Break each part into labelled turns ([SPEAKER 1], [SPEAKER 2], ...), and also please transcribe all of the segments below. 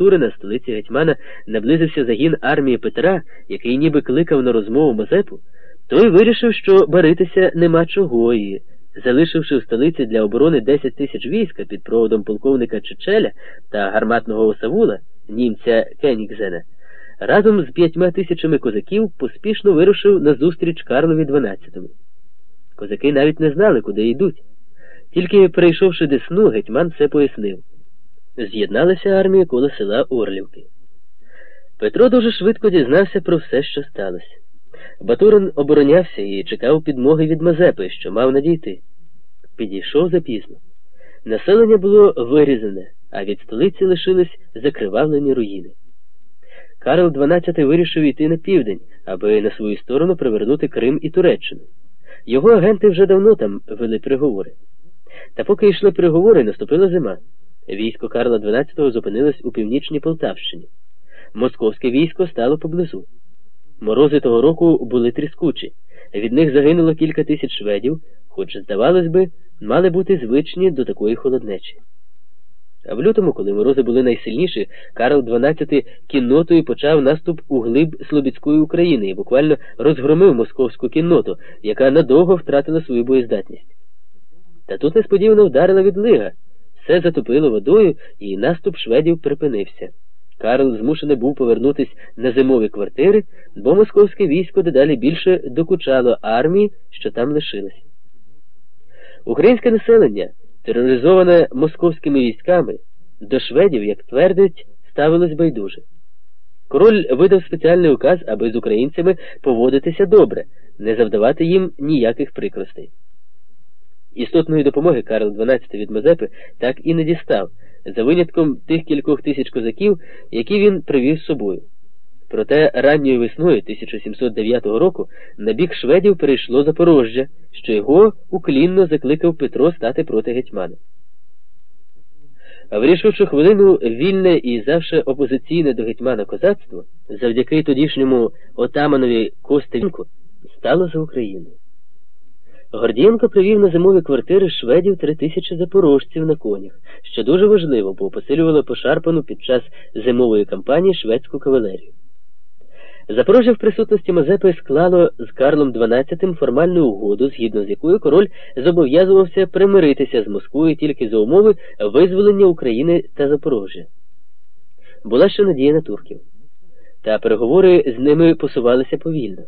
[SPEAKER 1] Турина, столиці гетьмана, наблизився загін армії Петра, який ніби кликав на розмову Мазепу, той вирішив, що баритися нема чого і, залишивши в столиці для оборони 10 тисяч війська під проводом полковника Чечеля та гарматного осавула, німця Кенігзена, разом з п'ятьма тисячами козаків поспішно вирушив на зустріч Карлові XII. Козаки навіть не знали, куди йдуть. Тільки, перейшовши десну, гетьман все пояснив. З'єдналася армія коло села Орлівки. Петро дуже швидко дізнався про все, що сталося. Батурин оборонявся і чекав підмоги від Мазепи, що мав надійти. Підійшов запізно. Населення було вирізане, а від столиці лишились закривавлені руїни. Карл XII вирішив йти на південь, аби на свою сторону привернути Крим і Туреччину. Його агенти вже давно там вели переговори. Та поки йшли переговори, наступила зима. Військо Карла XII зупинилось у північній Полтавщині. Московське військо стало поблизу. Морози того року були тріскучі. Від них загинуло кілька тисяч шведів, хоч, здавалось би, мали бути звичні до такої холоднечі. А в лютому, коли морози були найсильніші, Карл XII кіннотою почав наступ у глиб Слобідської України і буквально розгромив московську кінноту, яка надовго втратила свою боєздатність. Та тут несподівано вдарила відлига, все затопило водою, і наступ шведів припинився. Карл змушений був повернутися на зимові квартири, бо московське військо дедалі більше докучало армії, що там лишилось. Українське населення, тероризоване московськими військами, до шведів, як твердять, ставилось байдуже. Король видав спеціальний указ, аби з українцями поводитися добре, не завдавати їм ніяких прикростей. Істотної допомоги Карл XII від Мазепи так і не дістав, за винятком тих кількох тисяч козаків, які він привів з собою. Проте ранньою весною 1709 року на бік шведів перейшло Запорожжя, що його уклінно закликав Петро стати проти гетьмана. В рішучу хвилину вільне і завше опозиційне до гетьмана козацтво, завдяки тодішньому отаманові Костенку, стало за Україну. Гордієнко привів на зимові квартири шведів три тисячі запорожців на конях, що дуже важливо, бо посилювало пошарпану під час зимової кампанії шведську кавалерію. Запорожжя в присутності Мазепи склало з Карлом XII формальну угоду, згідно з якою король зобов'язувався примиритися з Москвою тільки за умови визволення України та Запорожжя. Була ще надія на турків, та переговори з ними посувалися повільно.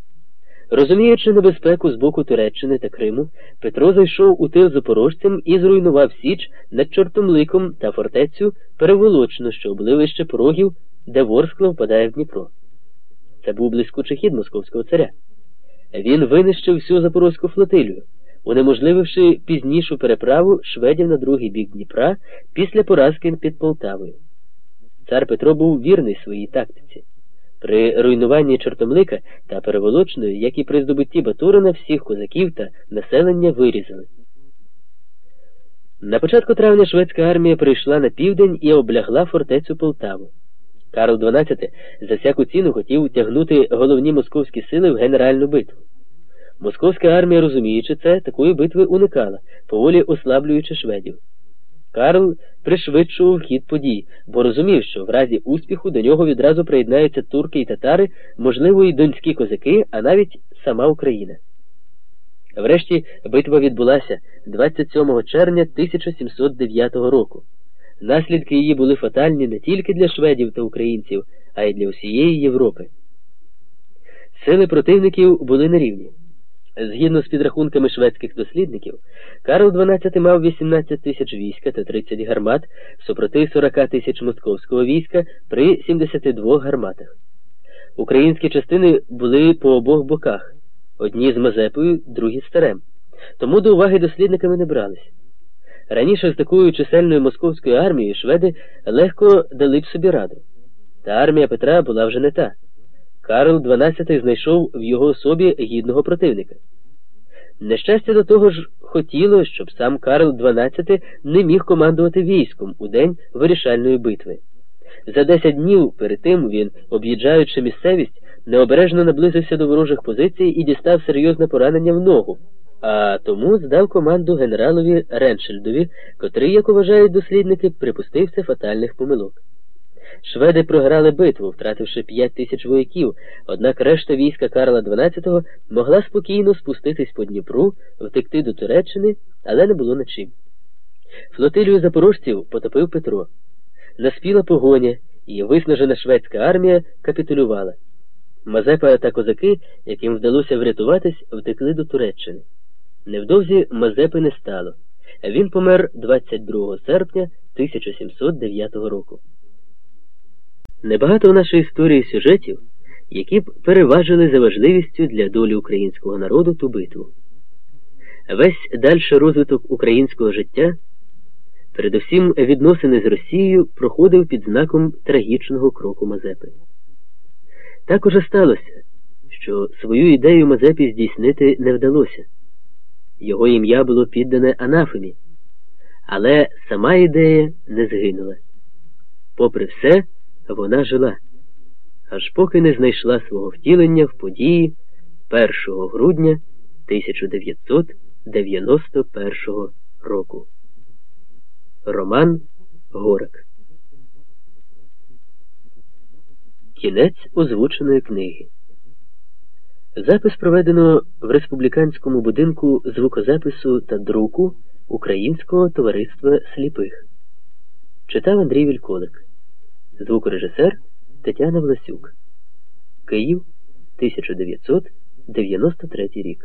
[SPEAKER 1] Розуміючи небезпеку з боку Туреччини та Криму, Петро зайшов у тил запорожцям і зруйнував Січ над Чортомликом та фортецю переволочно, що обливище порогів, де Ворскла впадає в Дніпро. Це був блискучий хід московського царя. Він винищив всю запорозьку флотилію, унеможлививши пізнішу переправу шведів на другий бік Дніпра після поразки під Полтавою. Цар Петро був вірний своїй тактиці. При руйнуванні Чортомлика та Переволочної, як і при здобутті Батурина, всіх козаків та населення вирізали. На початку травня шведська армія прийшла на південь і облягла фортецю Полтаву. Карл XII за всяку ціну хотів тягнути головні московські сили в генеральну битву. Московська армія, розуміючи це, такої битви уникала, поволі ослаблюючи шведів. Карл пришвидшував хід подій, бо розумів, що в разі успіху до нього відразу приєднаються турки і татари, можливо, і донські козаки, а навіть сама Україна. Врешті битва відбулася 27 червня 1709 року. Наслідки її були фатальні не тільки для шведів та українців, а й для усієї Європи. Сили противників були на рівні. Згідно з підрахунками шведських дослідників, Карл XII мав 18 тисяч війська та 30 гармат супроти 40 тисяч московського війська при 72 гарматах. Українські частини були по обох боках, одні з Мазепою, другі з Старем. Тому до уваги дослідниками не брались. Раніше з такою чисельною московською армією шведи легко дали б собі раду. Та армія Петра була вже не та. Карл XII знайшов в його особі гідного противника. Нещастя до того ж хотіло, щоб сам Карл XII не міг командувати військом у день вирішальної битви. За десять днів перед тим він, об'їжджаючи місцевість, необережно наблизився до ворожих позицій і дістав серйозне поранення в ногу, а тому здав команду генералові Реншельдові, котрий, як вважають дослідники, припустився фатальних помилок. Шведи програли битву, втративши п'ять тисяч вояків, однак решта війська Карла XII могла спокійно спуститись по Дніпру, втекти до Туреччини, але не було на чим. Флотилію запорожців потопив Петро. Наспіла погоня, і виснажена шведська армія капітулювала. Мазепа та козаки, яким вдалося врятуватись, втекли до Туреччини. Невдовзі Мазепи не стало. Він помер 22 серпня 1709 року. Небагато в нашій історії сюжетів, які б переважили за важливістю для долі українського народу ту битву. Весь дальший розвиток українського життя, передусім відносини з Росією, проходив під знаком трагічного кроку Мазепи. Так уже сталося, що свою ідею Мазепі здійснити не вдалося. Його ім'я було піддане анафемі, але сама ідея не згинула. Попри все, вона жила, аж поки не знайшла свого втілення в події 1 грудня 1991 року. Роман Горик Кінець озвученої книги. Запис проведено в республіканському будинку звукозапису та друку Українського товариства сліпих. Читав Андрій Вільколик. Звукорежисер Тетяна Власюк. Київ 1993 рік.